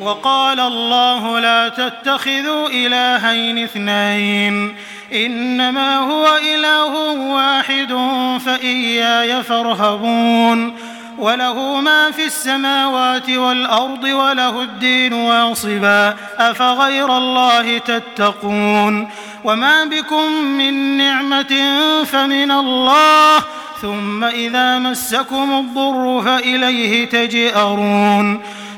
وقال الله لا تتخذوا إلهين اثنين إنما هو إله واحد فإياي فارهبون وله ما في السماوات والأرض وله الدين واصبا أفغير الله تتقون؟ وما بكم من نعمة فمن الله ثم إذا مسكم الضر فإليه تجئرون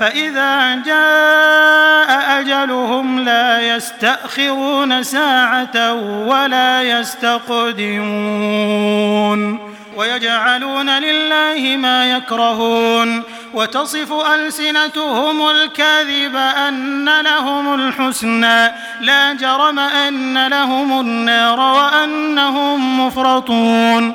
فإذا جاء أجلهم لا يستأخرون ساعة ولا يستقدمون ويجعلون لله ما يكرهون وتصف ألسنتهم الكاذب أن لهم الحسنى لا جرم أن لهم النار وأنهم مفرطون